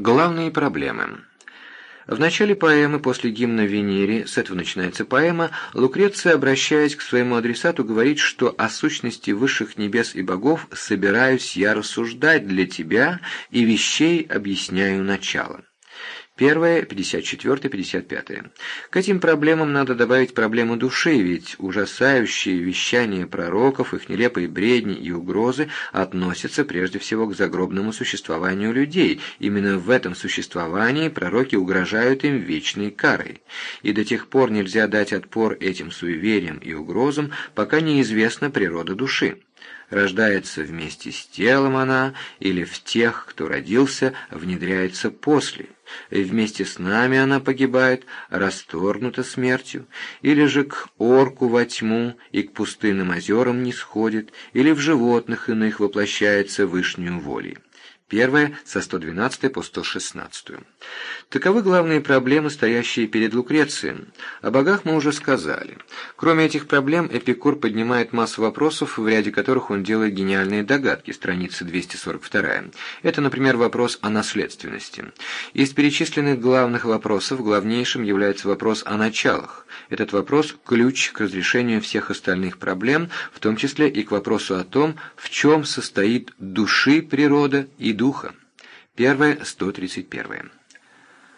Главные проблемы. В начале поэмы, после гимна Венере, с этого начинается поэма, Лукреция, обращаясь к своему адресату, говорит, что о сущности высших небес и богов собираюсь я рассуждать для тебя и вещей объясняю начало. Первое, 54, 55. К этим проблемам надо добавить проблему души, ведь ужасающие вещания пророков, их нелепые бредни и угрозы относятся прежде всего к загробному существованию людей. Именно в этом существовании пророки угрожают им вечной карой. И до тех пор нельзя дать отпор этим суевериям и угрозам, пока неизвестна природа души. Рождается вместе с телом она, или в тех, кто родился, внедряется после – вместе с нами она погибает, расторгнута смертью, или же к орку во тьму и к пустынным озерам не сходит, или в животных иных воплощается вышнюю волей. Первое со 112 по 116. Таковы главные проблемы, стоящие перед Лукрецием. О богах мы уже сказали. Кроме этих проблем, Эпикур поднимает массу вопросов, в ряде которых он делает гениальные догадки, страница 242. Это, например, вопрос о наследственности. Из перечисленных главных вопросов главнейшим является вопрос о началах. Этот вопрос – ключ к разрешению всех остальных проблем, в том числе и к вопросу о том, в чем состоит души природа и духа. Первое, 131.